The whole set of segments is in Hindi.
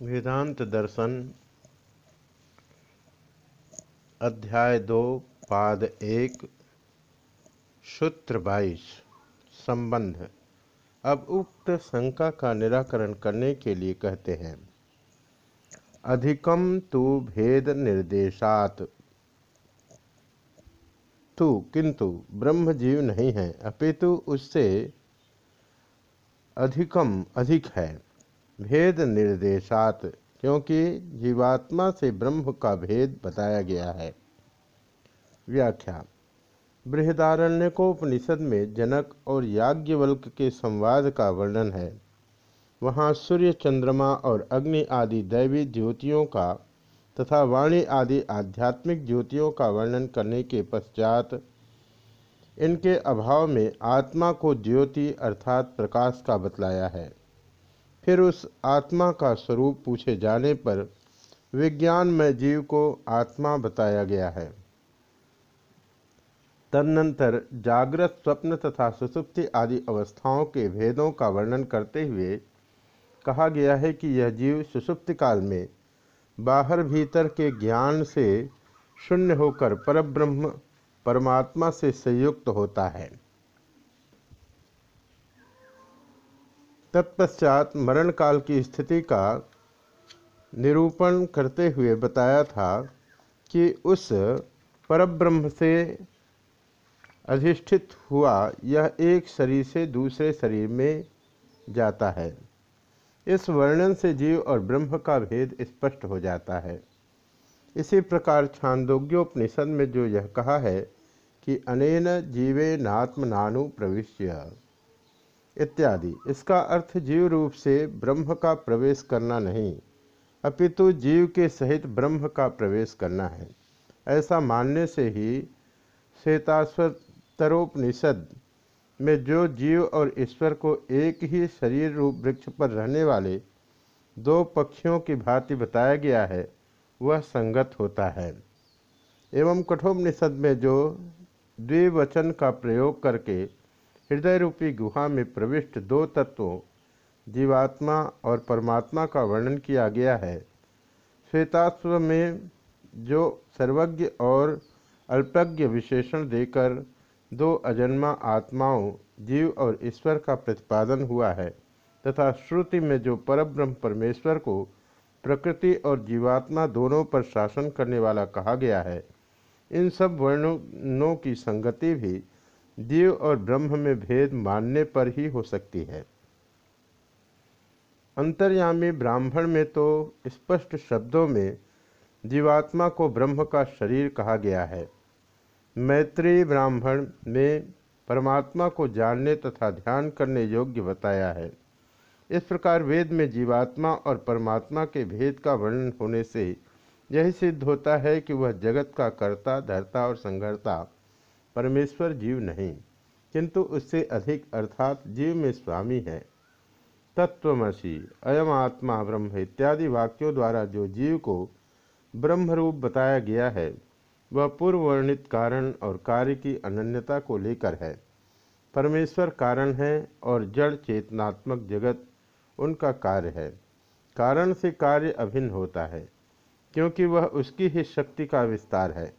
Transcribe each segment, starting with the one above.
वेदांत दर्शन, अध्याय दो, पाद एक, सूत्र बाईस, संबंध। अब उक्त शंका का निराकरण करने के लिए कहते हैं, अधिकम तु भेद निर्देशात। तू, किंतु ब्रह्म जीव नहीं है, अपितु उससे अधिकम अधिक है। भेद निर्देशात, क्योंकि जीवात्मा से ब्रह्म का भेद बताया गया है। व्याख्या। बृहदारण्य को उपनिषद में जनक और याज्ञवल्क के संवाद का वर्णन है। वहाँ सूर्य, चंद्रमा और अग्नि आदि दैवी ज्योतियों का तथा वाणी आदि आध्यात्मिक ज्योतियों का वर्णन करने के पश्चात इनके अभाव में आत्मा को ज्योति अर्थात प्रकाश का बतलाया है। फिर उस आत्मा का स्वरूप पूछे जाने पर विज्ञान में जीव को आत्मा बताया गया है। तदनंतर जागृत, स्वप्न तथा सुसुप्ति आदि अवस्थाओं के भेदों का वर्णन करते हुए कहा गया है कि यह जीव सुसुप्त काल में बाहर भीतर के ज्ञान से शून्य होकर परब्रह्म, परमात्मा से संयुक्त होता है। तत्पश्चात मरण काल की स्थिति का निरूपण करते हुए बताया था कि उस परब्रह्म से अधिष्ठित हुआ यह एक शरीर से दूसरे शरीर में जाता है। इस वर्णन से जीव और ब्रह्म का भेद स्पष्ट हो जाता है। इसी प्रकार छांदोग्योपनिषद में जो यह कहा है कि अनेन जीवे नात्म नानु प्रविश्य। इत्यादि। इसका अर्थ जीव रूप से ब्रह्म का प्रवेश करना नहीं, अपितु जीव के सहित ब्रह्म का प्रवेश करना है। ऐसा मानने से ही श्वेताश्वतरोपनिषद में जो जीव और ईश्वर को एक ही शरीर रूप वृक्ष पर रहने वाले दो पक्षियों की भांति बताया गया है, वह संगत होता है। एवं कठोपनिषद में जो द्विवचन का प्रयोग करके हृदय रूपी गुहा में प्रविष्ट दो तत्वों, जीवात्मा और परमात्मा का वर्णन किया गया है। श्वेतास्व में जो सर्वज्ञ और अल्पज्ञ विशेषण देकर दो अजन्मा आत्माओं, जीव और ईश्वर का प्रतिपादन हुआ है, तथा श्रुति में जो परब्रह्म परमेश्वर को प्रकृति और जीवात्मा दोनों पर शासन करने वाला कहा गया है, इन सब वर्णनों की संगति भी जीव और ब्रह्म में भेद मानने पर ही हो सकती है। अंतर्यामी ब्राह्मण में तो स्पष्ट शब्दों में जीवात्मा को ब्रह्म का शरीर कहा गया है। मैत्री ब्राह्मण में परमात्मा को जानने तथा ध्यान करने योग्य बताया है। इस प्रकार वेद में जीवात्मा और परमात्मा के भेद का वर्णन होने से यही सिद्ध होता है कि वह जगत का कर्ता, धरता और संघर्ता परमेश्वर जीव नहीं, किंतु उससे अधिक अर्थात जीव में स्वामी है। तत्वमसी, अयम आत्मा ब्रह्म इत्यादि वाक्यों द्वारा जो जीव को ब्रह्मरूप बताया गया है, वह पूर्व वर्णित कारण और कार्य की अनन्यता को लेकर है। परमेश्वर कारण है और जड़ चेतनात्मक जगत उनका कार्य है। कारण से कार्य अभिन्न होता है, क्योंकि वह उसकी ही शक्ति का विस्तार है।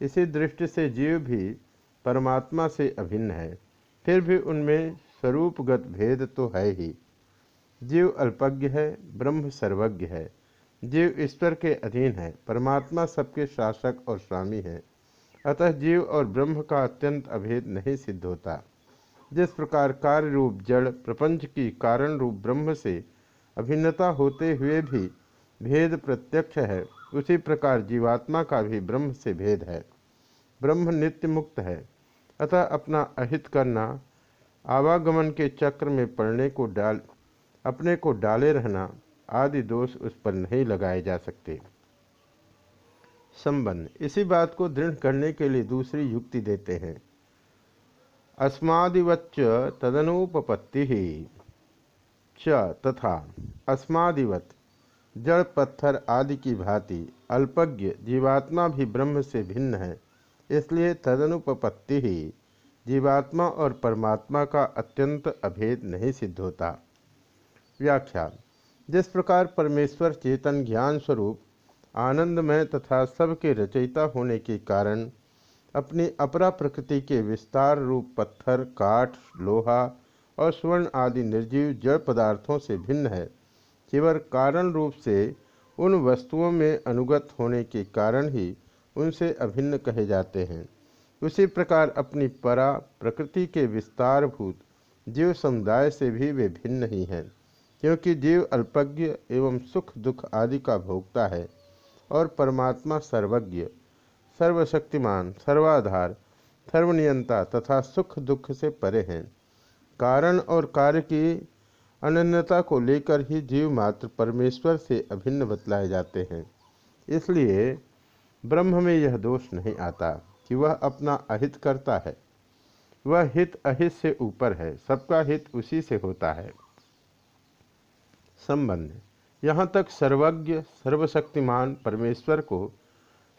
इसी दृष्टि से जीव भी परमात्मा से अभिन्न है। फिर भी उनमें स्वरूपगत भेद तो है ही। जीव अल्पज्ञ है, ब्रह्म सर्वज्ञ है। जीव ईश्वर के अधीन है, परमात्मा सबके शासक और स्वामी है। अतः जीव और ब्रह्म का अत्यंत अभेद नहीं सिद्ध होता। जिस प्रकार कार्य रूप जड़ प्रपंच की कारण रूप ब्रह्म से अभिन्नता होते हुए भी भेद प्रत्यक्ष है, उसी प्रकार जीवात्मा का भी ब्रह्म से भेद है। ब्रह्म नित्य मुक्त है। अतः अपना अहित करना, आवागमन के चक्र में पड़ने को डाल, अपने को डाले रहना आदि दोष उस पर नहीं लगाए जा सकते। संबंध। इसी बात को दृढ़ करने के लिए दूसरी युक्ति देते हैं। अस्मादिवच्च तदनुपपत्ति। ही च तथा अस्मादिवत। जड़ पत्थर आदि की भांति अल्पज्ञ जीवात्मा भी ब्रह्म से भिन्न है। इसलिए तदनुपपत्ति ही जीवात्मा और परमात्मा का अत्यंत अभेद नहीं सिद्ध होता। व्याख्या, जिस प्रकार परमेश्वर चेतन ज्ञान स्वरूप, आनंदमय तथा सबके रचयिता होने के कारण, अपनी अपरा प्रकृति के विस्तार रूप पत्थर, काठ, लोहा और स्वर्ण आदि निर्जीव जड़ पदार्थों से भिन्न है, केवल कारण रूप से उन वस्तुओं में अनुगत होने के कारण ही उनसे अभिन्न कहे जाते हैं। उसी प्रकार अपनी परा प्रकृति के विस्तारभूत जीव समुदाय से भी वे भिन्न ही हैं, क्योंकि जीव अल्पज्ञ एवं सुख दुख आदि का भोगता है, और परमात्मा सर्वज्ञ, सर्वशक्तिमान, सर्वाधार, सर्वनियंता तथा सुख दुख से परे हैं। कारण और कार्य की अनन्यता को लेकर ही जीव मात्र परमेश्वर से अभिन्न बतलाए जाते हैं। इसलिए ब्रह्म में यह दोष नहीं आता कि वह अपना अहित करता है। वह हित अहित से ऊपर है, सबका हित उसी से होता है। संबंध। यहाँ तक सर्वज्ञ, सर्वशक्तिमान परमेश्वर को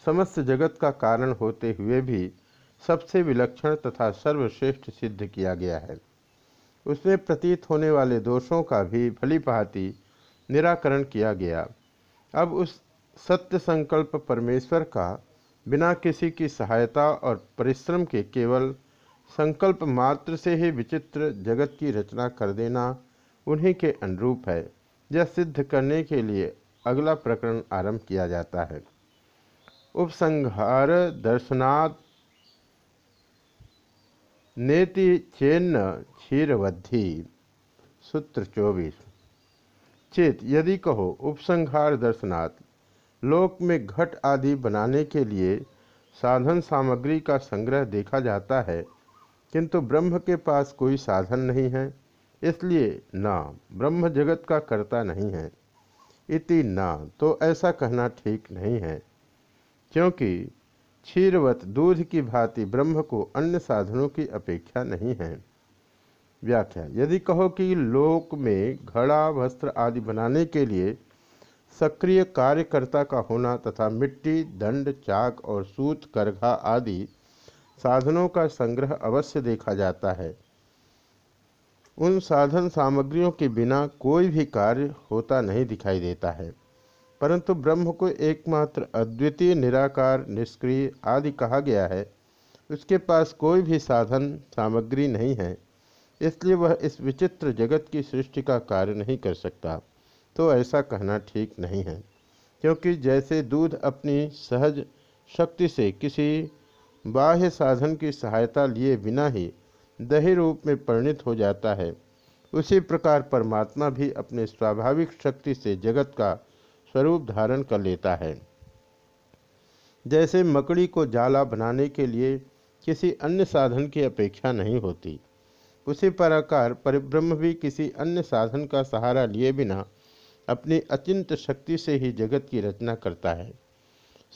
समस्त जगत का कारण होते हुए भी सबसे विलक्षण तथा सर्वश्रेष्ठ सिद्ध किया गया है। उसमें प्रतीत होने वाले दोषों का भी भली निराकरण किया गया। अब उस सत्य संकल्प परमेश्वर का बिना किसी की सहायता और परिश्रम के केवल संकल्प मात्र से ही विचित्र जगत की रचना कर देना उन्हीं के अनुरूप है, यह सिद्ध करने के लिए अगला प्रकरण आरंभ किया जाता है। उपसंहार दर्शनात् नेति चेन्न क्षीरवद्धि, सूत्र चौबीस। चेत, यदि कहो, उपसंहार दर्शनात् लोक में घट आदि बनाने के लिए साधन सामग्री का संग्रह देखा जाता है, किंतु ब्रह्म के पास कोई साधन नहीं है, इसलिए ना, ब्रह्म जगत का कर्ता नहीं है। इति ना तो ऐसा कहना ठीक नहीं है, क्योंकि क्षीरवत दूध की भांति ब्रह्म को अन्य साधनों की अपेक्षा नहीं है। व्याख्या, यदि कहो कि लोक में घड़ा, वस्त्र आदि बनाने के लिए सक्रिय कार्यकर्ता का होना तथा मिट्टी, दंड, चाक और सूत, करघा आदि साधनों का संग्रह अवश्य देखा जाता है। उन साधन सामग्रियों के बिना कोई भी कार्य होता नहीं दिखाई देता है। परंतु ब्रह्म को एकमात्र अद्वितीय, निराकार, निष्क्रिय आदि कहा गया है। उसके पास कोई भी साधन सामग्री नहीं है, इसलिए वह इस विचित्र जगत की सृष्टि का कार्य नहीं कर सकता। तो ऐसा कहना ठीक नहीं है, क्योंकि जैसे दूध अपनी सहज शक्ति से किसी बाह्य साधन की सहायता लिए बिना ही दही रूप में परिणित हो जाता है, उसी प्रकार परमात्मा भी अपने स्वाभाविक शक्ति से जगत का स्वरूप धारण कर लेता है। जैसे मकड़ी को जाला बनाने के लिए किसी अन्य साधन की अपेक्षा नहीं होती, उसी प्रकार परिब्रह्म भी किसी अन्य साधन का सहारा लिए बिना अपनी अचिंत शक्ति से ही जगत की रचना करता है।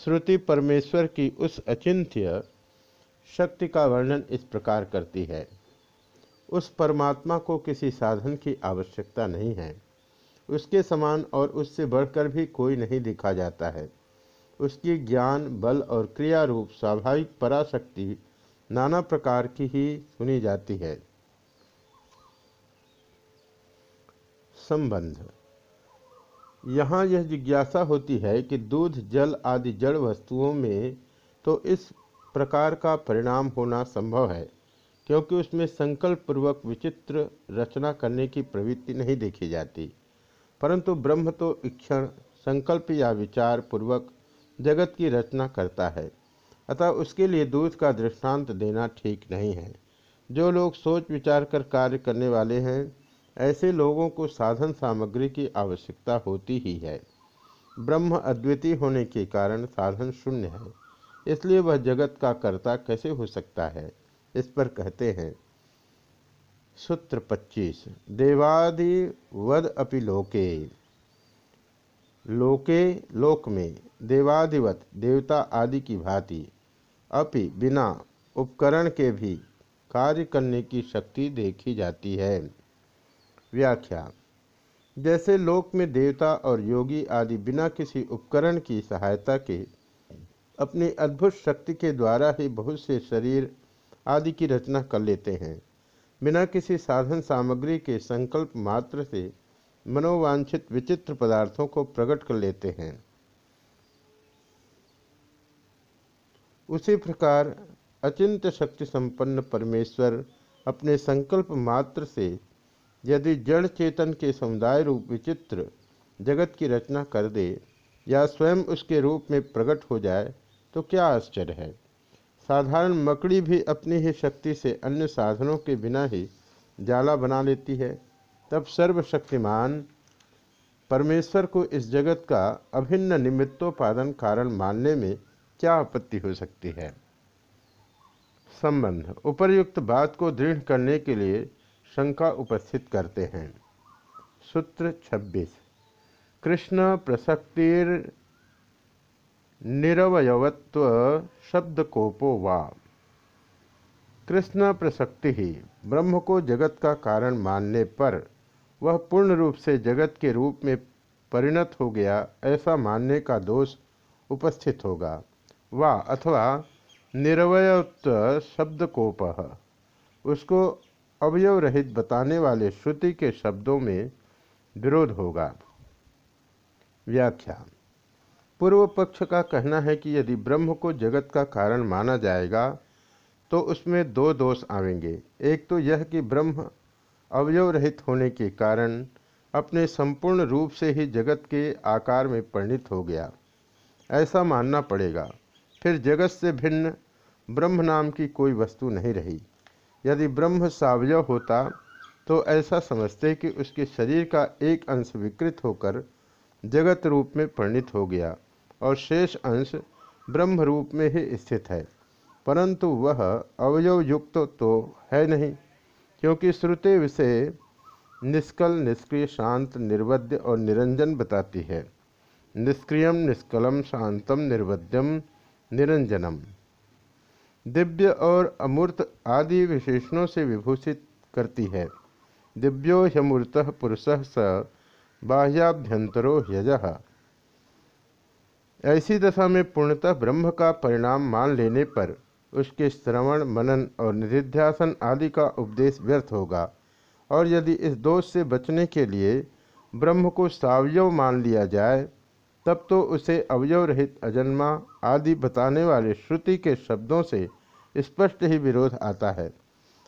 श्रुति परमेश्वर की उस अचिंत्य शक्ति का वर्णन इस प्रकार करती है। उस परमात्मा को किसी साधन की आवश्यकता नहीं है। उसके समान और उससे बढ़कर भी कोई नहीं दिखा जाता है। उसकी ज्ञान, बल और क्रिया रूप स्वाभाविक पराशक्ति नाना प्रकार की ही सुनी जाती है। संबंध यहाँ यह जिज्ञासा होती है कि दूध, जल आदि जड़ वस्तुओं में तो इस प्रकार का परिणाम होना संभव है, क्योंकि उसमें संकल्प पूर्वक विचित्र रचना करने की प्रवृत्ति नहीं देखी जाती। परंतु ब्रह्म तो इक्षण, संकल्प या विचार पूर्वक जगत की रचना करता है। अतः उसके लिए दूध का दृष्टांत देना ठीक नहीं है। जो लोग सोच विचार कर कार्य करने वाले हैं ऐसे लोगों को साधन सामग्री की आवश्यकता होती ही है। ब्रह्म अद्वितीय होने के कारण साधन शून्य है, इसलिए वह जगत का कर्ता कैसे हो सकता है? इस पर कहते हैं। सूत्र 25 देवादिवद अपि लोके। लोके, लोक में देवादिवत, देवता आदि की भांति अपि बिना उपकरण के भी कार्य करने की शक्ति देखी जाती है। व्याख्या जैसे लोक में देवता और योगी आदि बिना किसी उपकरण की सहायता के अपनी अद्भुत शक्ति के द्वारा ही बहुत से शरीर आदि की रचना कर लेते हैं। बिना किसी साधन सामग्री के संकल्प मात्र से मनोवांछित विचित्र पदार्थों को प्रकट कर लेते हैं। उसी प्रकार अचिंत शक्ति संपन्न परमेश्वर अपने संकल्प मात्र से यदि जड़ चेतन के समुदाय रूप विचित्र जगत की रचना कर दे या स्वयं उसके रूप में प्रकट हो जाए तो क्या आश्चर्य है? साधारण मकड़ी भी अपनी ही शक्ति से अन्य साधनों के बिना ही जाला बना लेती है। तब सर्वशक्तिमान परमेश्वर को इस जगत का अभिन्न निमित्तोपादन कारण मानने में क्या आपत्ति हो सकती है? संबंध उपर्युक्त बात को दृढ़ करने के लिए शंका उपस्थित करते हैं। सूत्र 26 कृष्ण प्रसक्तिर निरवयवत्व शब्द कोपो वा। कृष्ण प्रसक्ति ही ब्रह्म को जगत का कारण मानने पर वह पूर्ण रूप से जगत के रूप में परिणत हो गया ऐसा मानने का दोष उपस्थित होगा। वा अथवा निरवयत्व शब्द कोप उसको अवयव रहित बताने वाले श्रुति के शब्दों में विरोध होगा। व्याख्या। पूर्व पक्ष का कहना है कि यदि ब्रह्म को जगत का कारण माना जाएगा तो उसमें दो दोष आवेंगे। एक तो यह कि ब्रह्म अवयव रहित होने के कारण अपने संपूर्ण रूप से ही जगत के आकार में परिणित हो गया। ऐसा मानना पड़ेगा। फिर जगत से भिन्न ब्रह्म नाम की कोई वस्तु नहीं रही। यदि ब्रह्म सावयव होता तो ऐसा समझते कि उसके शरीर का एक अंश विकृत होकर जगत रूप में परिणित हो गया और शेष अंश ब्रह्म रूप में ही स्थित है। परंतु वह अवयव युक्त तो है नहीं, क्योंकि श्रुति विषय निष्कल, निष्क्रिय, शांत, निर्वध्य और निरंजन बताती है। निष्क्रियम, निष्कलम, शांतम, निर्वध्यम, निरंजनम। दिव्य और अमूर्त आदि विशेषणों से विभूषित करती है। दिव्यो ह्यमूर्त पुरुष स बाह्याभ्यंतरो ह्यज। ऐसी दशा में पूर्णतः ब्रह्म का परिणाम मान लेने पर उसके श्रवण, मनन और निधिध्यासन आदि का उपदेश व्यर्थ होगा। और यदि इस दोष से बचने के लिए ब्रह्म को सावयव मान लिया जाए तब तो उसे अवयव रहित अजन्मा आदि बताने वाले श्रुति के शब्दों से स्पष्ट ही विरोध आता है।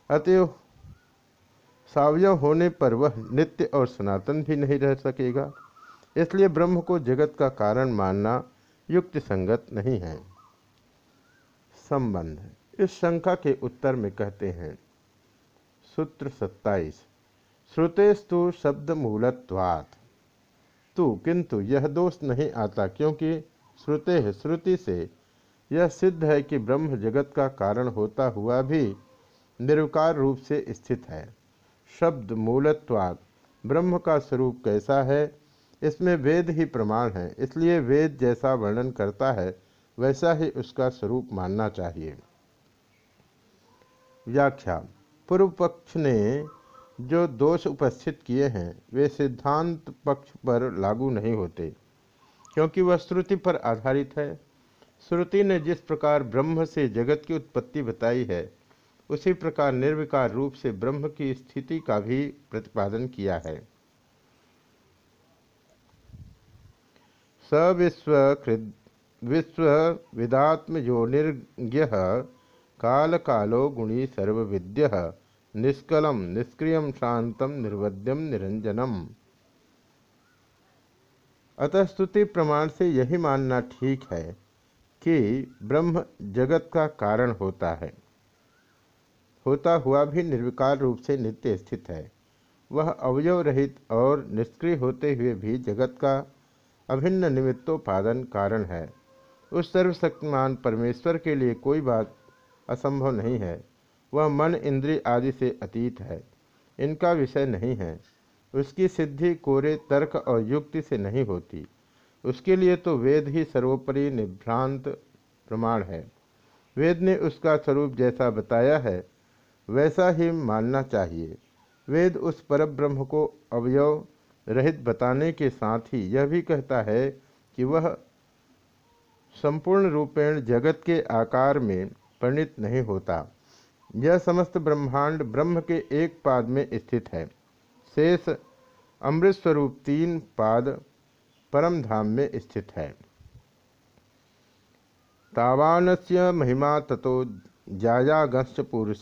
अतएव सावयव होने पर वह नित्य और सनातन भी नहीं रह सकेगा। इसलिए ब्रह्म को जगत का कारण मानना युक्ति संगत नहीं है। संबंध। इस शंका के उत्तर में कहते हैं, सूत्र सत्ताईस, श्रुतेस्तु शब्द मूलत्वात् तू किंतु यह दोष नहीं आता क्योंकि श्रुते श्रुति से। यह सिद्ध है कि ब्रह्म जगत का कारण होता हुआ भी निर्विकार रूप से स्थित है। शब्द मूलत्वात् ब्रह्म का स्वरूप कैसा है, इसमें वेद ही प्रमाण है, इसलिए वेद जैसा वर्णन करता है, वैसा ही उसका स्वरूप मानना चाहिए। व्याख्या। पूर्व पक्ष ने जो दोष उपस्थित किए हैं, वे सिद्धांत पक्ष पर लागू नहीं होते, क्योंकि वह श्रुति पर आधारित है। श्रुति ने जिस प्रकार ब्रह्म से जगत की उत्पत्ति बताई है, उसी प्रकार निर्विकार रूप से ब्रह्म की स्थिति का भी प्रतिपादन किया है। सविश्वकृत विश्व विदात्म योनिर्ज्ञ काल कालो गुणी सर्वविद्य। निष्कलम निष्क्रिय शांतम, निर्वध्यम, निरंजनम। अतः स्तुति प्रमाण से यही मानना ठीक है कि ब्रह्म जगत का कारण होता है। होता हुआ भी निर्विकार रूप से नित्य स्थित है। वह अवयव रहित और निष्क्रिय होते हुए भी जगत का अभिन्न निमित्तोपादन कारण है। उस सर्वशक्तिमान परमेश्वर के लिए कोई बात असंभव नहीं है। वह मन इंद्रिय आदि से अतीत है। इनका विषय नहीं है। उसकी सिद्धि कोरे तर्क और युक्ति से नहीं होती। उसके लिए तो वेद ही सर्वोपरि निभ्रांत प्रमाण है। वेद ने उसका स्वरूप जैसा बताया है, वैसा ही मानना चाहिए। वेद उस परब्रह्म को अवयव रहित बताने के साथ ही यह भी कहता है कि वह संपूर्ण रूपेण जगत के आकार में परिणित नहीं होता। यह समस्त ब्रह्मांड ब्रह्म के एक पाद में स्थित है। शेष अमृत स्वरूप तीन पाद परम धाम में स्थित है। तावानस्य महिमा ततो जायागश्च पुरुष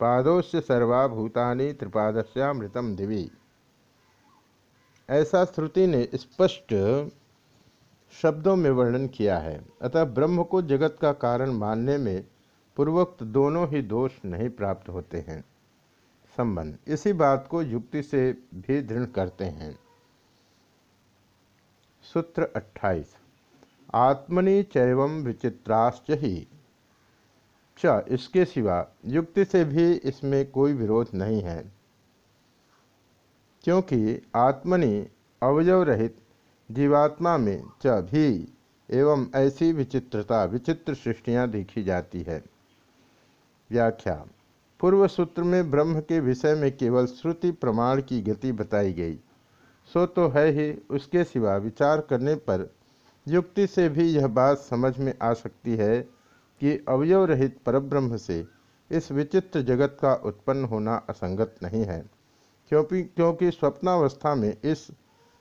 पादोस्य सर्वाभूतानि त्रिपादस्यामृतम दिवी। ऐसा श्रुति ने स्पष्ट शब्दों में वर्णन किया है। अतः ब्रह्म को जगत का कारण मानने में पूर्वोक्त दोनों ही दोष नहीं प्राप्त होते हैं। संबंध। इसी बात को युक्ति से भी दृढ़ करते हैं। सूत्र 28 आत्मनि चैव विचित्राश्च ही। च, इसके सिवा युक्ति से भी इसमें कोई विरोध नहीं है। क्योंकि आत्मनि अवयव रहित जीवात्मा में च भी एवं ऐसी विचित्रता, विचित्र सृष्टियाँ देखी जाती है। व्याख्या पूर्व सूत्र में ब्रह्म के विषय में केवल श्रुति प्रमाण की गति बताई गई। सो तो है ही, उसके सिवा विचार करने पर युक्ति से भी यह बात समझ में आ सकती है कि अवयव रहित परब्रह्म से इस विचित्र जगत का उत्पन्न होना असंगत नहीं है। क्योंकि क्योंकि स्वप्नावस्था में इस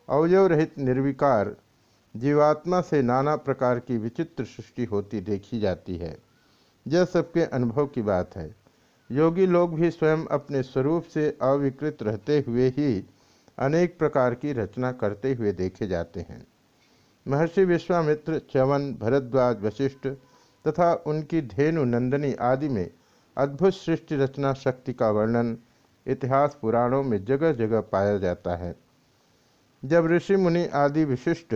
अवयव रहित निर्विकार जीवात्मा से नाना प्रकार की विचित्र सृष्टि होती देखी जाती है। यह सबके अनुभव की बात है। योगी लोग भी स्वयं अपने स्वरूप से अविकृत रहते हुए ही अनेक प्रकार की रचना करते हुए देखे जाते हैं। महर्षि विश्वामित्र चवन भरद्वाज, वशिष्ठ तथा उनकी धेनु नंदनी आदि में अद्भुत सृष्टि रचना शक्ति का वर्णन इतिहास पुराणों में जगह जगह पाया जाता है। जब ऋषि मुनि आदि विशिष्ट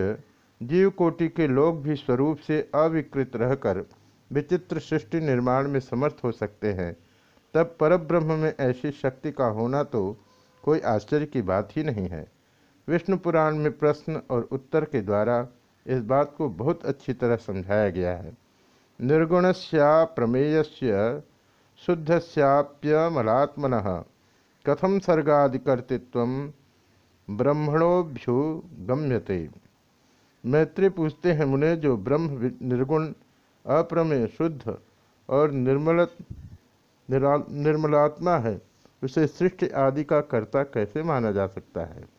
जीव कोटि के लोग भी स्वरूप से अविकृत रहकर विचित्र सृष्टि निर्माण में समर्थ हो सकते हैं। तब परब्रह्म में ऐसी शक्ति का होना तो कोई आश्चर्य की बात ही नहीं है। विष्णु पुराण में प्रश्न और उत्तर के द्वारा इस बात को बहुत अच्छी तरह समझाया गया है। निर्गुणस्या प्रमेयस्य शुद्धस्याप्यमलात्मन कथम सर्गादिकर्तृत्व ब्रह्मणोभ्युगम्यते मैत्री पूछते हैं मुने जो ब्रह्म निर्गुण अप्रमेय, शुद्ध और निर्मल निर्मलात्मा है। उसे सृष्टि आदि का कर्ता कैसे माना जा सकता है?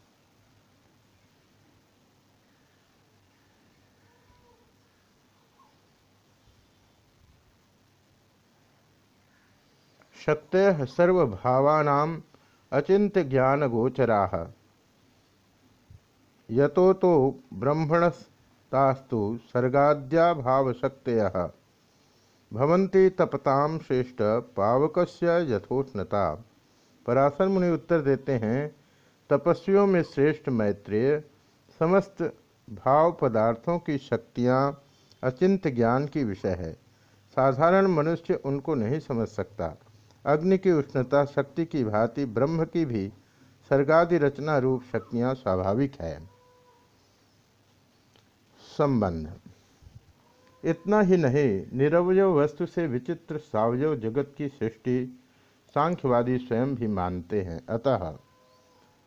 शक्तय सर्वभावानाम अचिंत्य ज्ञान गोचरा यतो तो ब्रह्मणस्तास्तु सर्गाद्याभावशक्तय। भवन्ति तपताम श्रेष्ठ पावकस्य यथोष्णता। पराशर मुनि उत्तर देते हैं, तपस्वियों में श्रेष्ठ मैत्रेय, समस्त भाव पदार्थों की शक्तियाँ अचिंत ज्ञान की विषय है। साधारण मनुष्य उनको नहीं समझ सकता। अग्नि की उष्णता, शक्ति की भांति ब्रह्म की भी सर्गादि रचना रूप शक्तियाँ स्वाभाविक है। संबंध। इतना ही नहीं, निरवय वस्तु से विचित्र सावयव जगत की सृष्टि सांख्यवादी स्वयं भी मानते हैं। अतः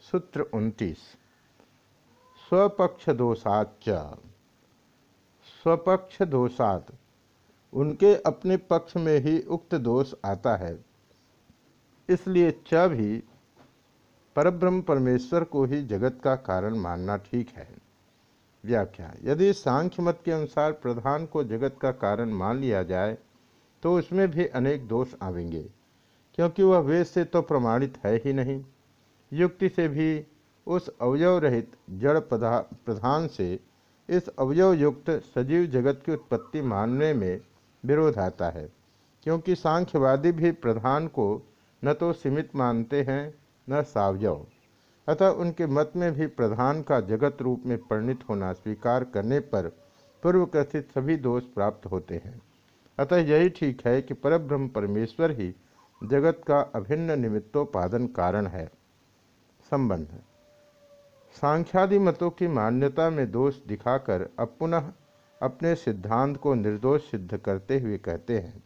सूत्र उनतीस। स्वपक्ष दोषाच स्वपक्ष दोषात उनके अपने पक्ष में ही उक्त दोष आता है। इसलिए च भी परब्रह्म परमेश्वर को ही जगत का कारण मानना ठीक है। व्याख्या। यदि सांख्य मत के अनुसार प्रधान को जगत का कारण मान लिया जाए तो उसमें भी अनेक दोष आवेंगे, क्योंकि वह वेद से तो प्रमाणित है ही नहीं। युक्ति से भी उस अवयव रहित जड़ प्रधान से इस अवयव युक्त सजीव जगत की उत्पत्ति मानने में विरोध आता है, क्योंकि सांख्यवादी भी प्रधान को न तो सीमित मानते हैं, न सावयव। अतः उनके मत में भी प्रधान का जगत रूप में परिणित होना स्वीकार करने पर पूर्व कथित सभी दोष प्राप्त होते हैं। अतः यही ठीक है कि परब्रह्म परमेश्वर ही जगत का अभिन्न निमित्तोपादन कारण है। संबंध। सांख्यादि मतों की मान्यता में दोष दिखाकर अब पुनः अपने सिद्धांत को निर्दोष सिद्ध करते हुए कहते हैं।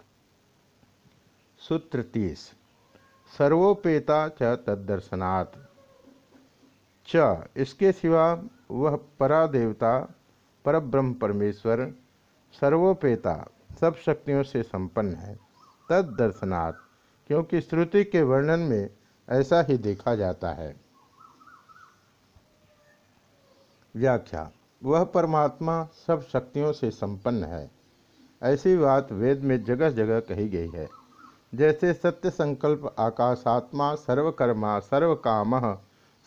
सूत्र तीस। सर्वोपेता च तदर्शनात् च, इसके सिवा वह परा देवता परब्रह्म परमेश्वर सर्वोपेता, सब शक्तियों से संपन्न है। तद दर्शनात् क्योंकि श्रुति के वर्णन में ऐसा ही देखा जाता है। व्याख्या, वह परमात्मा सब शक्तियों से संपन्न है। ऐसी बात वेद में जगह जगह कही गई है। जैसे सत्य संकल्प आकाशात्मा, सर्वकर्मा, सर्वकाम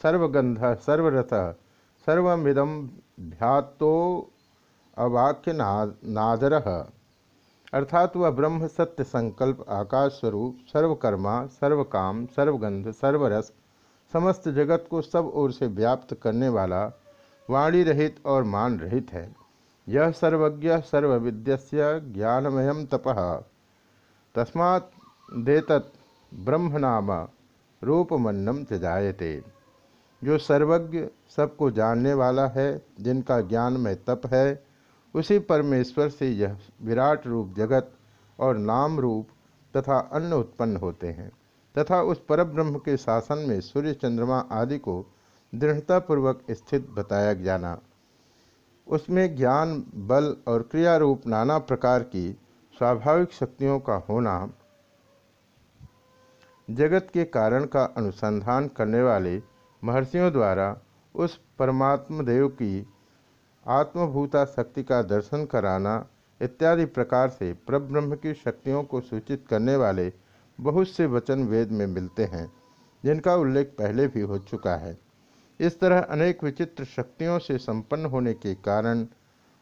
सर्वगंध सर्वरथ सर्वमिदम भ्यातो अवाक्य नादर अर्थात वह ब्रह्म सत्य संकल्प, आकाश स्वरूप, सर्वकर्मा, सर्वकाम, सर्वगंध, सर्वरस, समस्त जगत को सब ओर से व्याप्त करने वाला, वाणी रहित और मान रहित है। यह सर्वज्ञ सर्वविद्य ज्ञानमय तप। तस्मा देतत् ब्रह्मनाम रूपमन्नम त्यजायते। जो सर्वज्ञ सबको जानने वाला है, जिनका ज्ञान में तप है, उसी परमेश्वर से यह विराट रूप जगत और नाम रूप तथा अन्न उत्पन्न होते हैं तथा उस परब्रह्म के शासन में सूर्य चंद्रमा आदि को दृढ़तापूर्वक स्थित बताया जाना। उसमें ज्ञान, बल और क्रिया रूप नाना प्रकार की स्वाभाविक शक्तियों का होना, जगत के कारण का अनुसंधान करने वाले महर्षियों द्वारा उस परमात्म देव की आत्मभूता शक्ति का दर्शन कराना इत्यादि प्रकार से परब्रह्म की शक्तियों को सूचित करने वाले बहुत से वचन वेद में मिलते हैं, जिनका उल्लेख पहले भी हो चुका है। इस तरह अनेक विचित्र शक्तियों से संपन्न होने के कारण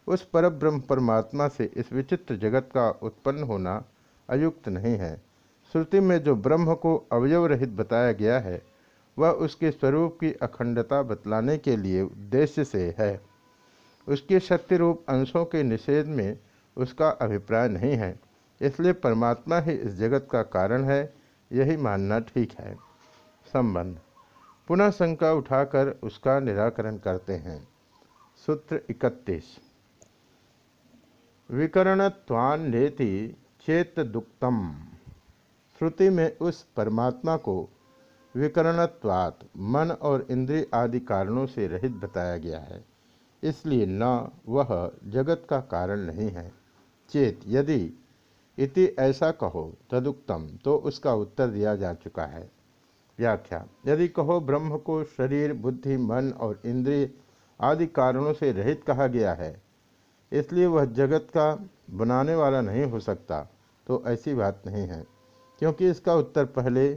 उस परब्रह्म परमात्मा से इस विचित्र जगत का उत्पन्न होना अयुक्त नहीं है। श्रुति में जो ब्रह्म को अवयव रहित बताया गया है वह उसके स्वरूप की अखंडता बतलाने के लिए उद्देश्य से है। उसके शक्ति रूप अंशों के निषेध में उसका अभिप्राय नहीं है, इसलिए परमात्मा ही इस जगत का कारण है, यही मानना ठीक है। संबंध। पुनः शंका उठाकर उसका निराकरण करते हैं। सूत्र इकतीस। विकरणत्वान नेति चेत दुक्तम। श्रुति में उस परमात्मा को विकरणत्वात् मन और इंद्रिय आदि कारणों से रहित बताया गया है। इसलिए न, वह जगत का कारण नहीं है। चेत, यदि इति ऐसा कहो तदुक्तम तो उसका उत्तर दिया जा चुका है। व्याख्या, यदि कहो ब्रह्म को शरीर, बुद्धि, मन और इंद्रिय आदि कारणों से रहित कहा गया है, इसलिए वह जगत का बनाने वाला नहीं हो सकता तो ऐसी बात नहीं है, क्योंकि इसका उत्तर पहले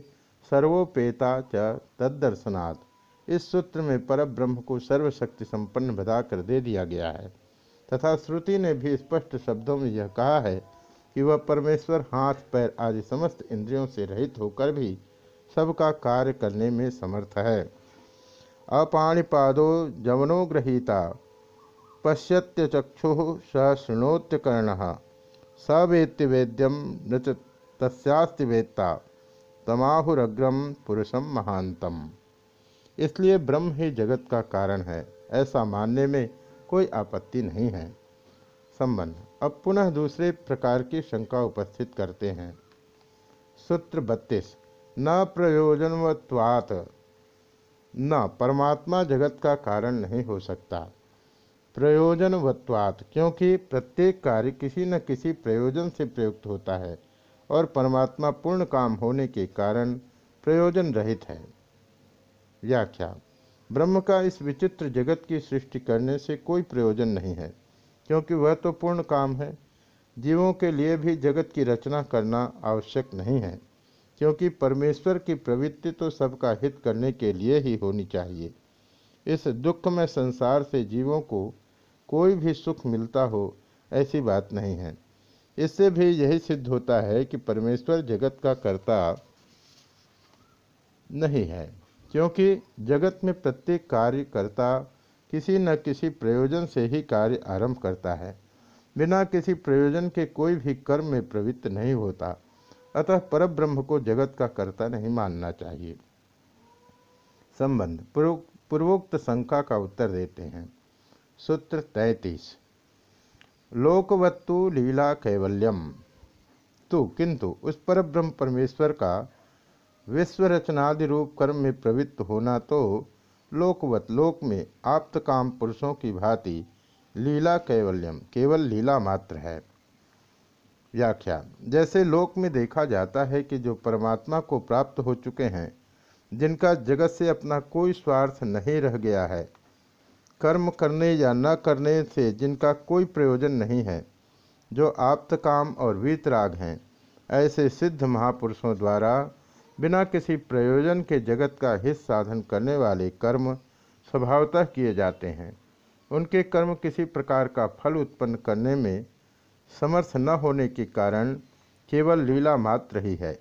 सर्वोपेता च तदर्शनात् इस सूत्र में पर ब्रह्म को सर्वशक्ति संपन्न बताकर दे दिया गया है। तथा श्रुति ने भी स्पष्ट शब्दों में यह कहा है कि वह परमेश्वर हाथ, पैर आदि समस्त इंद्रियों से रहित होकर भी सबका कार्य करने में समर्थ है। अपाणिपादो जवनो गृहीता पश्यत्य चक्षु स शृणोत्य कर्ण स वेत्ति वेद्यम न तस्यास्ति वेत्ता। तमाहुरग्रम पुरुषम महांतम। इसलिए ब्रह्म ही जगत का कारण है, ऐसा मानने में कोई आपत्ति नहीं है। संबंध। अब पुनः दूसरे प्रकार की शंका उपस्थित करते हैं। सूत्र बत्तीस। न प्रयोजनवत्वात्। न, परमात्मा जगत का कारण नहीं हो सकता। प्रयोजनवत्वात्, क्योंकि प्रत्येक कार्य किसी न किसी प्रयोजन से प्रयुक्त होता है। और परमात्मा पूर्ण काम होने के कारण प्रयोजन रहित है। व्याख्या, ब्रह्म का इस विचित्र जगत की सृष्टि करने से कोई प्रयोजन नहीं है, क्योंकि वह तो पूर्ण काम है। जीवों के लिए भी जगत की रचना करना आवश्यक नहीं है, क्योंकि परमेश्वर की प्रवृत्ति तो सबका हित करने के लिए ही होनी चाहिए। इस दुख में संसार से जीवों को कोई भी सुख मिलता हो, ऐसी बात नहीं है। इससे भी यही सिद्ध होता है कि परमेश्वर जगत का कर्ता नहीं है, क्योंकि जगत में प्रत्येक कार्य करता किसी न किसी प्रयोजन से ही कार्य आरंभ करता है। बिना किसी प्रयोजन के कोई भी कर्म में प्रवृत्त नहीं होता, अतः परब्रह्म को जगत का कर्ता नहीं मानना चाहिए। संबंध, पूर्वोक्त शंका का उत्तर देते हैं। सूत्र तैतीस। लोकवत्तु लीला कैवल्यम। तो किंतु, उस पर ब्रह्म परमेश्वर का विश्व रचनादि रूप कर्म में प्रवृत्त होना तो लोकवत, लोक में आप्त काम पुरुषों की भांति लीला कैवल्यम, केवल लीला मात्र है। व्याख्या, जैसे लोक में देखा जाता है कि जो परमात्मा को प्राप्त हो चुके हैं, जिनका जगत से अपना कोई स्वार्थ नहीं रह गया है कर्म करने या न करने से जिनका कोई प्रयोजन नहीं है, जो आप्त काम और वीतराग हैं, ऐसे सिद्ध महापुरुषों द्वारा बिना किसी प्रयोजन के जगत का हित साधन करने वाले कर्म स्वभावतः किए जाते हैं। उनके कर्म किसी प्रकार का फल उत्पन्न करने में समर्थ न होने के कारण केवल लीला मात्र ही है।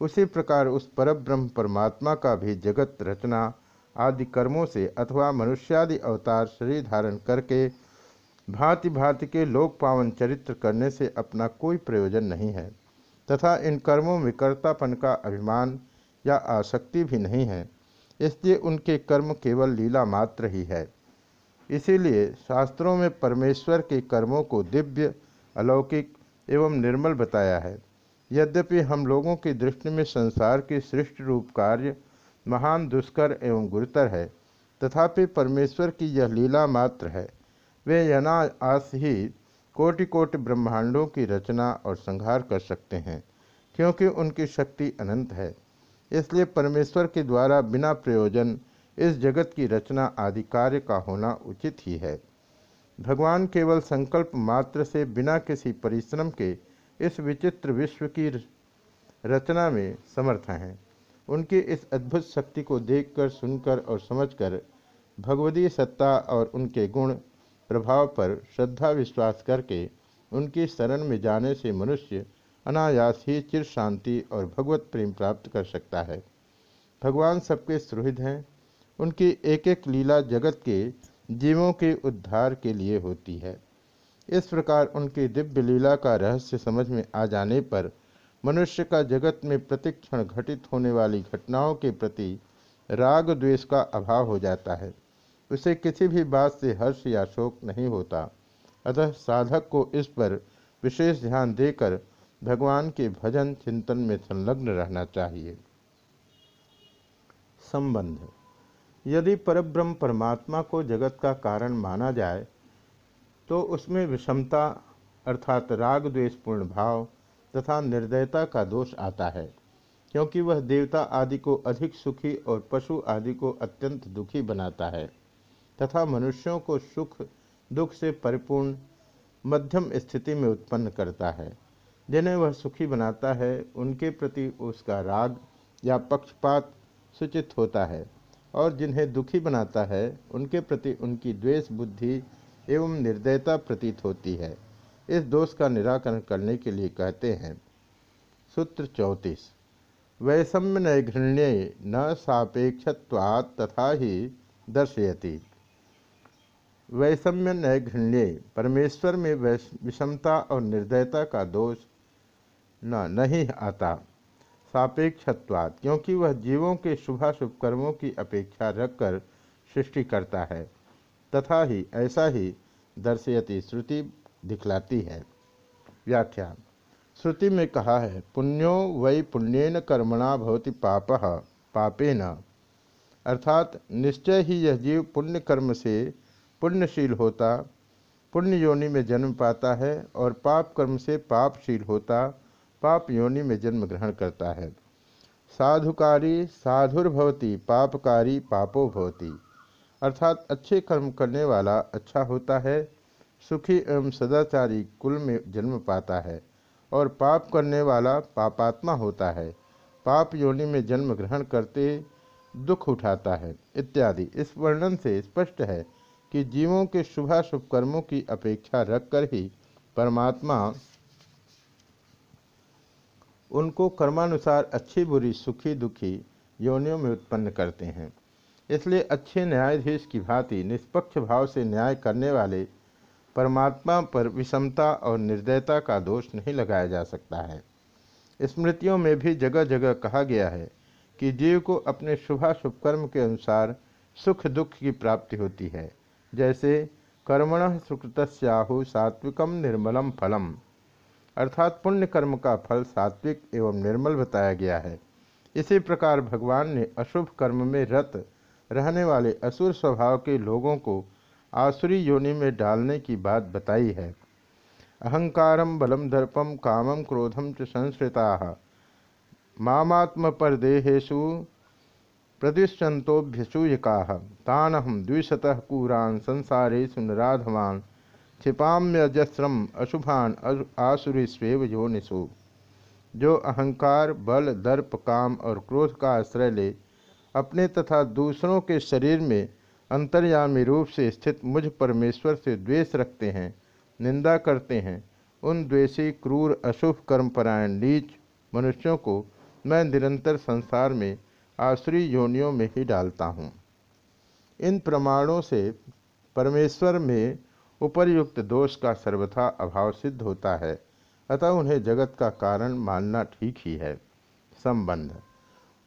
उसी प्रकार उस परब्रह्म परमात्मा का भी जगत रचना आदि कर्मों से अथवा मनुष्यादि अवतार शरीर धारण करके भांति भांति के लोक पावन चरित्र करने से अपना कोई प्रयोजन नहीं है, तथा इन कर्मों में कर्तापन का अभिमान या आसक्ति भी नहीं है, इसलिए उनके कर्म केवल लीला मात्र ही है। इसीलिए शास्त्रों में परमेश्वर के कर्मों को दिव्य, अलौकिक एवं निर्मल बताया है। यद्यपि हम लोगों की दृष्टि में संसार के सृष्ट रूप कार्य महान, दुष्कर एवं गुरुतर है। तथापि परमेश्वर की यह लीला मात्र है। वे यनाआस ही कोटि कोटि ब्रह्मांडों की रचना और संहार कर सकते हैं, क्योंकि उनकी शक्ति अनंत है। इसलिए परमेश्वर के द्वारा बिना प्रयोजन इस जगत की रचना आदि कार्य का होना उचित ही है। भगवान केवल संकल्प मात्र से बिना किसी परिश्रम के इस विचित्र विश्व की रचना में समर्थ हैं। उनकी इस अद्भुत शक्ति को देखकर, सुनकर और समझकर भगवती सत्ता और उनके गुण प्रभाव पर श्रद्धा विश्वास करके उनकी शरण में जाने से मनुष्य अनायास ही चिर शांति और भगवत प्रेम प्राप्त कर सकता है। भगवान सबके सुहृद हैं। उनकी एक एक लीला जगत के जीवों के उद्धार के लिए होती है। इस प्रकार उनकी दिव्य लीला का रहस्य समझ में आ जाने पर मनुष्य का जगत में प्रतिक्षण घटित होने वाली घटनाओं के प्रति राग द्वेष का अभाव हो जाता है। उसे किसी भी बात से हर्ष या शोक नहीं होता। अतः साधक को इस पर विशेष ध्यान देकर भगवान के भजन चिंतन में संलग्न रहना चाहिए। संबंध। यदि परब्रह्म परमात्मा को जगत का कारण माना जाए तो उसमें विषमता अर्थात राग द्वेषपूर्ण भाव तथा निर्दयता का दोष आता है, क्योंकि वह देवता आदि को अधिक सुखी और पशु आदि को अत्यंत दुखी बनाता है, तथा मनुष्यों को सुख, दुख से परिपूर्ण, मध्यम स्थिति में उत्पन्न करता है। जिन्हें वह सुखी बनाता है, उनके प्रति उसका राग या पक्षपात सूचित होता है, और जिन्हें दुखी बनाता है, उनके प्रति उनकी द्वेष बुद्धि एवं निर्दयता प्रतीत होती है। इस दोष का निराकरण करने के लिए कहते हैं। सूत्र चौंतीस। वैषम्य नैघृण्य न सापेक्षत्वात् तथा ही दर्शयति। वैषम्य नैघृण्य परमेश्वर में विषमता और निर्दयता का दोष न नहीं आता। सापेक्षत्वाद क्योंकि वह जीवों के शुभाशुभ कर्मों की अपेक्षा रखकर सृष्टि करता है। तथा ही, ऐसा ही दर्शयति श्रुति दिखलाती है। व्याख्या श्रुति में कहा है, पुण्यो वै पुण्यन कर्मणा भवति पाप, पापेन। अर्थात निश्चय ही यह जीव पुण्य कर्म से पुण्यशील होता, पुण्य योनि में जन्म पाता है और पाप कर्म से पापशील होता, पाप योनि में जन्म ग्रहण करता है। साधुकारी साधुर्भवती, पापकारी पापो भवती। अर्थात अच्छे कर्म करने वाला अच्छा होता है सुखी एवं सदाचारी कुल में जन्म पाता है और पाप करने वाला पापात्मा होता है। पाप योनि में जन्म ग्रहण करते दुख उठाता है, इत्यादि। इस वर्णन से स्पष्ट है कि जीवों के शुभाशुभ कर्मों की अपेक्षा रखकर ही परमात्मा उनको कर्मानुसार अच्छी, बुरी, सुखी, दुखी योनियों में उत्पन्न करते हैं। इसलिए अच्छे न्यायाधीश की भांति निष्पक्ष भाव से न्याय करने वाले परमात्मा पर विषमता और निर्दयता का दोष नहीं लगाया जा सकता है। स्मृतियों में भी जगह जगह कहा गया है कि जीव को अपने शुभाशुभ कर्म के अनुसार सुख दुख की प्राप्ति होती है। जैसे, कर्मण सुकृतस्याहु सात्विकम निर्मलम फलम। अर्थात पुण्य कर्म का फल सात्विक एवं निर्मल बताया गया है। इसी प्रकार भगवान ने अशुभ कर्म में रत रहने वाले असुर स्वभाव के लोगों को आसुरी योनि में डालने की बात बताई है। अहंकारम बलम दर्पम कामम क्रोधम च संश्रिता। मामात्म पर देहेशु प्रदिश्यंतोभ्यसूयका तानहम द्विशतः कूरान संसारे सुनराधवान क्षिपाम्यजस्रम अशुभान आसुरीस्वेव योनिषु। जो अहंकार, बल, दर्प, काम और क्रोध का आश्रय ले, अपने तथा दूसरों के शरीर में अंतर्यामी रूप से स्थित मुझ परमेश्वर से द्वेष रखते हैं, निंदा करते हैं। उन द्वेषी, क्रूर, अशुभ कर्मपरायण, नीच मनुष्यों को मैं निरंतर संसार में आश्री योनियों में ही डालता हूँ। इन प्रमाणों से परमेश्वर में उपर्युक्त दोष का सर्वथा अभाव सिद्ध होता है। अतः उन्हें जगत का कारण मानना ठीक ही है। संबंध।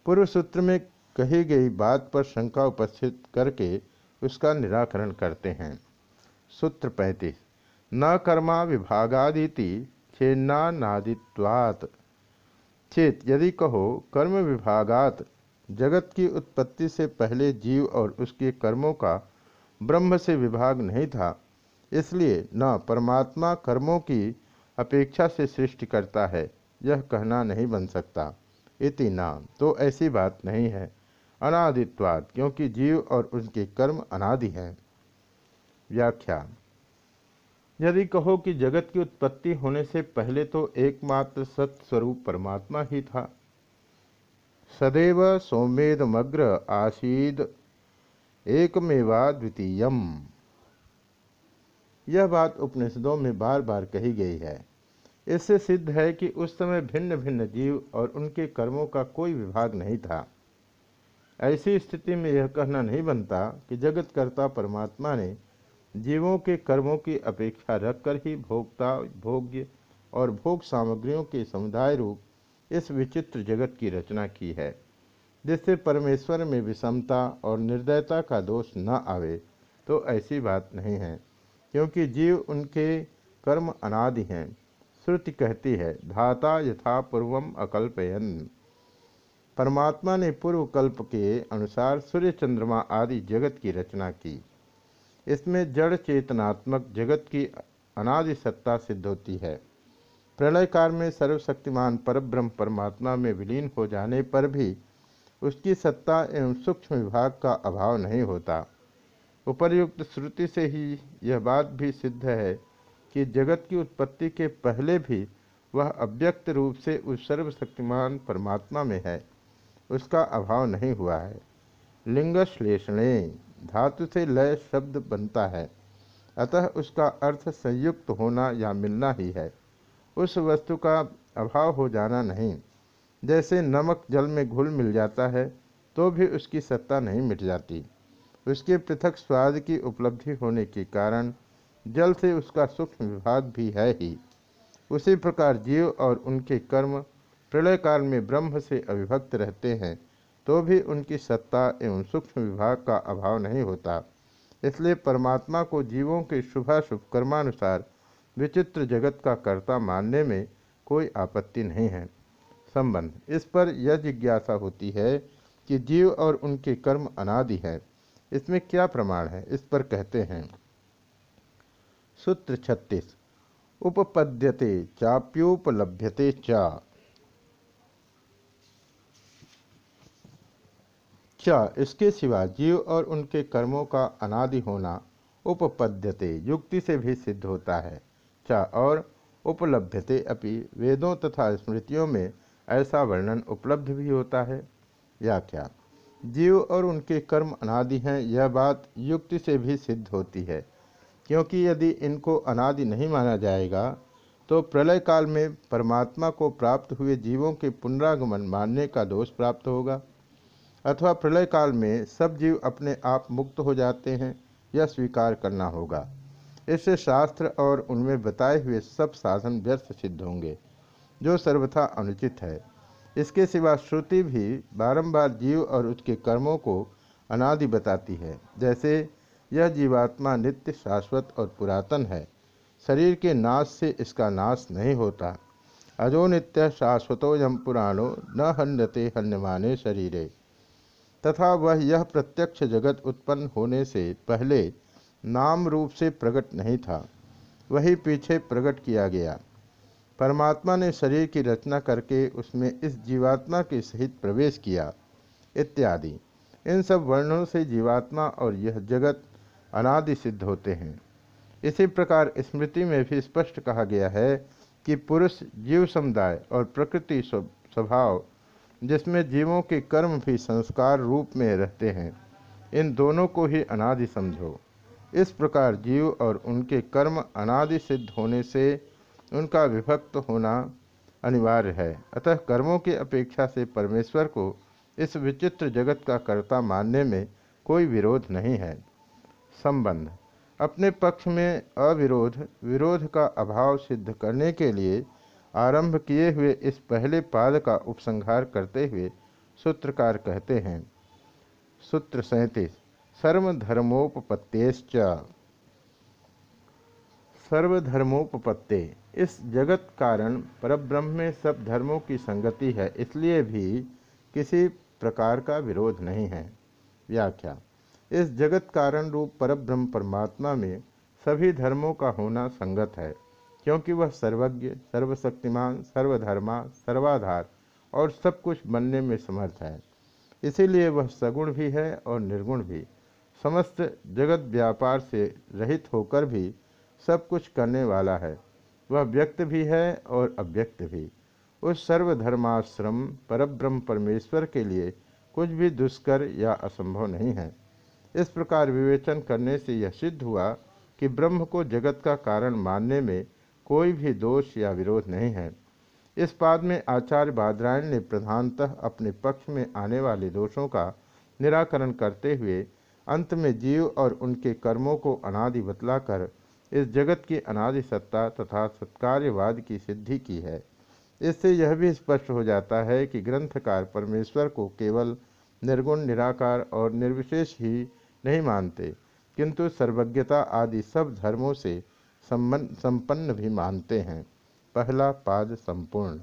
पूर्व सूत्र में कही गई बात पर शंका उपस्थित करके उसका निराकरण करते हैं। सूत्र पैंतीस, न कर्मा विभागादिति छेन्नादित्वात् चेत, यदि कहो, कर्म विभागात, जगत की उत्पत्ति से पहले जीव और उसके कर्मों का ब्रह्म से विभाग नहीं था, इसलिए न परमात्मा कर्मों की अपेक्षा से सृष्टि करता है, यह कहना नहीं बन सकता। इति नाम तो ऐसी बात नहीं है। अनादित्वाद, क्योंकि जीव और उनके कर्म अनादि हैं। व्याख्या, यदि कहो कि जगत की उत्पत्ति होने से पहले तो एकमात्र सत्स्वरूप परमात्मा ही था। सदैव सौमेदमग्र आसीद एकमेवा द्वितीयम। यह बात उपनिषदों में बार बार कही गई है। इससे सिद्ध है कि उस समय भिन्न भिन्न जीव और उनके कर्मों का कोई विभाग नहीं था। ऐसी स्थिति में यह कहना नहीं बनता कि जगतकर्ता परमात्मा ने जीवों के कर्मों की अपेक्षा रखकर ही भोक्ता, भोग्य और भोग सामग्रियों के समुदाय रूप इस विचित्र जगत की रचना की है, जिससे परमेश्वर में विषमता और निर्दयता का दोष न आवे तो ऐसी बात नहीं है, क्योंकि जीव उनके कर्म अनादि हैं। श्रुति कहती है, धाता यथा पूर्वम अकल्पयन। परमात्मा ने पूर्व कल्प के अनुसार सूर्य चंद्रमा आदि जगत की रचना की। इसमें जड़ चेतनात्मक जगत की अनादि सत्ता सिद्ध होती है। प्रलय काल में सर्वशक्तिमान परब्रह्म परमात्मा में विलीन हो जाने पर भी उसकी सत्ता एवं सूक्ष्म विभाग का अभाव नहीं होता। उपर्युक्त श्रुति से ही यह बात भी सिद्ध है कि जगत की उत्पत्ति के पहले भी वह अव्यक्त रूप से उस सर्वशक्तिमान परमात्मा में है। उसका अभाव नहीं हुआ है। लिंगश्लेषणे धातु से लय शब्द बनता है। अतः उसका अर्थ संयुक्त होना या मिलना ही है। उस वस्तु का अभाव हो जाना नहीं। जैसे नमक जल में घुल मिल जाता है तो भी उसकी सत्ता नहीं मिट जाती। उसके पृथक स्वाद की उपलब्धि होने के कारण जल से उसका सूक्ष्म विभाग भी है ही। उसी प्रकार जीव और उनके कर्म प्रलय काल में ब्रह्म से अविभक्त रहते हैं तो भी उनकी सत्ता एवं सूक्ष्म विभाग का अभाव नहीं होता। इसलिए परमात्मा को जीवों के शुभाशुभ कर्मानुसार विचित्र जगत का कर्ता मानने में कोई आपत्ति नहीं है। संबंध। इस पर यह जिज्ञासा होती है कि जीव और उनके कर्म अनादि है। इसमें क्या प्रमाण है? इस पर कहते हैं। सूत्र छत्तीस। उपपद्यते चाप्योपलभ्यते चा। क्या इसके सिवा जीव और उनके कर्मों का अनादि होना उपपद्यते? युक्ति से भी सिद्ध होता है। चा और उपलभ्यते अपि वेदों तथा स्मृतियों में ऐसा वर्णन उपलब्ध भी होता है? या क्या? जीव और उनके कर्म अनादि हैं, यह बात युक्ति से भी सिद्ध होती है। क्योंकि यदि इनको अनादि नहीं माना जाएगा तो प्रलय काल में परमात्मा को प्राप्त हुए जीवों के पुनरागमन मानने का दोष प्राप्त होगा। अथवा प्रलय काल में सब जीव अपने आप मुक्त हो जाते हैं यह स्वीकार करना होगा। इससे शास्त्र और उनमें बताए हुए सब साधन व्यर्थ सिद्ध होंगे, जो सर्वथा अनुचित है। इसके सिवा श्रुति भी बारंबार जीव और उसके कर्मों को अनादि बताती है। जैसे, यह जीवात्मा नित्य शाश्वत और पुरातन है। शरीर के नाश से इसका नाश नहीं होता। अजो नित्य शाश्वतो यम पुराणो न हन्यते हन्यमाने शरीरे। तथा वह यह प्रत्यक्ष जगत उत्पन्न होने से पहले नाम रूप से प्रकट नहीं था। वही पीछे प्रकट किया गया। परमात्मा ने शरीर की रचना करके उसमें इस जीवात्मा के सहित प्रवेश किया, इत्यादि। इन सब वर्णों से जीवात्मा और यह जगत अनादि सिद्ध होते हैं। इसी प्रकार स्मृति में भी स्पष्ट कहा गया है कि पुरुष जीव समुदाय और प्रकृति स्वभाव जिसमें जीवों के कर्म भी संस्कार रूप में रहते हैं। इन दोनों को ही अनादि समझो। इस प्रकार जीव और उनके कर्म अनादि सिद्ध होने से उनका विभक्त होना अनिवार्य है। अतः कर्मों की अपेक्षा से परमेश्वर को इस विचित्र जगत का कर्ता मानने में कोई विरोध नहीं है। संबंध। अपने पक्ष में अविरोध, विरोध का अभाव सिद्ध करने के लिए आरंभ किए हुए इस पहले पाद का उपसंहार करते हुए सूत्रकार कहते हैं। सूत्र सैंतीस सर्वधर्मोपत्तेश्च सर्वधर्मोपत्ते इस जगत कारण परब्रह्म में सब धर्मों की संगति है, इसलिए भी किसी प्रकार का विरोध नहीं है। व्याख्या, इस जगत कारण रूप परब्रह्म परमात्मा में सभी धर्मों का होना संगत है। क्योंकि वह सर्वज्ञ, सर्वशक्तिमान, सर्वधर्मा, सर्वाधार और सब कुछ बनने में समर्थ है। इसीलिए वह सगुण भी है और निर्गुण भी। समस्त जगत व्यापार से रहित होकर भी सब कुछ करने वाला है। वह व्यक्त भी है और अव्यक्त भी। उस सर्वधर्माश्रम परब्रह्म परमेश्वर के लिए कुछ भी दुष्कर या असंभव नहीं है। इस प्रकार विवेचन करने से यह सिद्ध हुआ कि ब्रह्म को जगत का कारण मानने में कोई भी दोष या विरोध नहीं है। इस पाद में आचार्य बादरायण ने प्रधानतः अपने पक्ष में आने वाले दोषों का निराकरण करते हुए अंत में जीव और उनके कर्मों को अनादि बतलाकर इस जगत की अनादि सत्ता तथा सत्कार्यवाद की सिद्धि की है। इससे यह भी स्पष्ट हो जाता है कि ग्रंथकार परमेश्वर को केवल निर्गुण, निराकार और निर्विशेष ही नहीं मानते, किंतु सर्वज्ञता आदि सब धर्मों से संपन्न भी मानते हैं। पहला पाद संपूर्ण।